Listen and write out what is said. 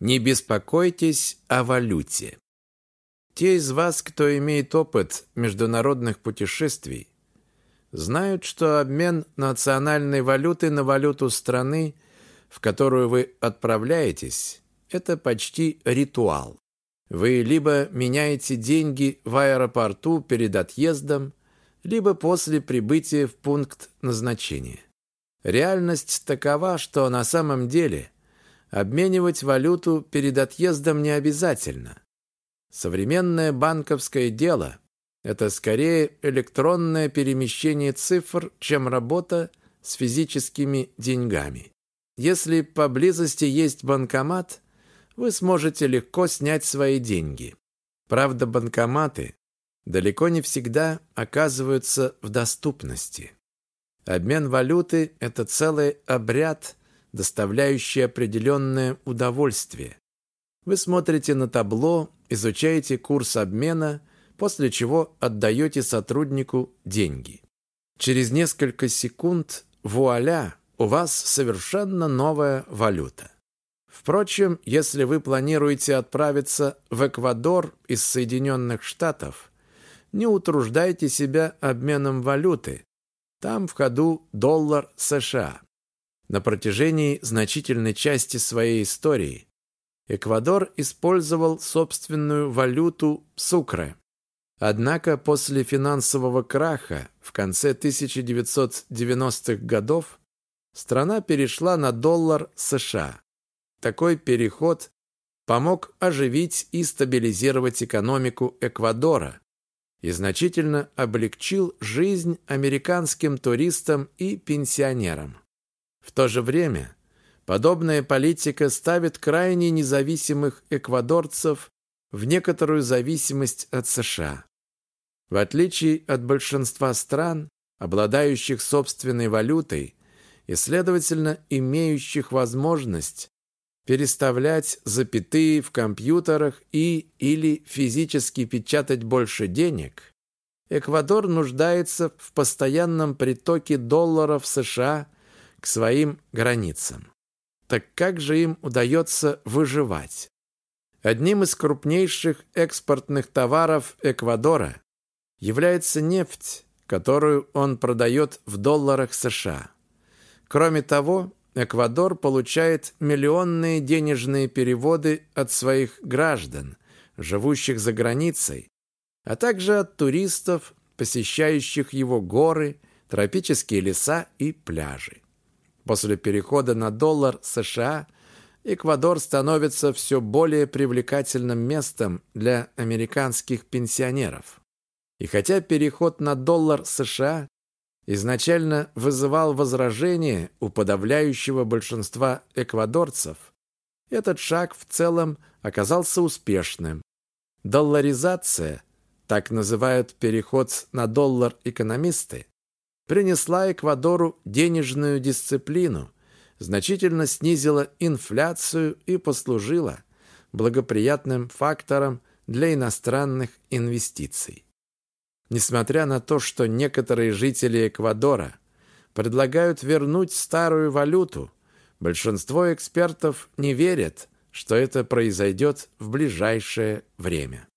Не беспокойтесь о валюте. Те из вас, кто имеет опыт международных путешествий, знают, что обмен национальной валюты на валюту страны, в которую вы отправляетесь, это почти ритуал. Вы либо меняете деньги в аэропорту перед отъездом, либо после прибытия в пункт назначения. Реальность такова, что на самом деле обменивать валюту перед отъездом не обязательно. Современное банковское дело – это скорее электронное перемещение цифр, чем работа с физическими деньгами. Если поблизости есть банкомат, вы сможете легко снять свои деньги. Правда, банкоматы далеко не всегда оказываются в доступности. Обмен валюты – это целый обряд, доставляющий определенное удовольствие. Вы смотрите на табло, изучаете курс обмена, после чего отдаете сотруднику деньги. Через несколько секунд, вуаля, у вас совершенно новая валюта. Впрочем, если вы планируете отправиться в Эквадор из Соединенных Штатов, не утруждайте себя обменом валюты. Там в ходу доллар США. На протяжении значительной части своей истории Эквадор использовал собственную валюту сукре. Однако после финансового краха в конце 1990-х годов страна перешла на доллар США. Такой переход помог оживить и стабилизировать экономику Эквадора и значительно облегчил жизнь американским туристам и пенсионерам. В то же время подобная политика ставит крайне независимых эквадорцев в некоторую зависимость от США. В отличие от большинства стран, обладающих собственной валютой и, следовательно, имеющих возможность переставлять запятые в компьютерах и или физически печатать больше денег, Эквадор нуждается в постоянном притоке долларов США к своим границам. Так как же им удается выживать? Одним из крупнейших экспортных товаров Эквадора является нефть, которую он продает в долларах США. Кроме того, Эквадор получает миллионные денежные переводы от своих граждан, живущих за границей, а также от туристов, посещающих его горы, тропические леса и пляжи. После перехода на доллар США Эквадор становится все более привлекательным местом для американских пенсионеров. И хотя переход на доллар США изначально вызывал возражения у подавляющего большинства эквадорцев, этот шаг в целом оказался успешным. Долларизация, так называют переход на доллар экономисты, принесла Эквадору денежную дисциплину, значительно снизила инфляцию и послужила благоприятным фактором для иностранных инвестиций. Несмотря на то, что некоторые жители Эквадора предлагают вернуть старую валюту, большинство экспертов не верят, что это произойдет в ближайшее время.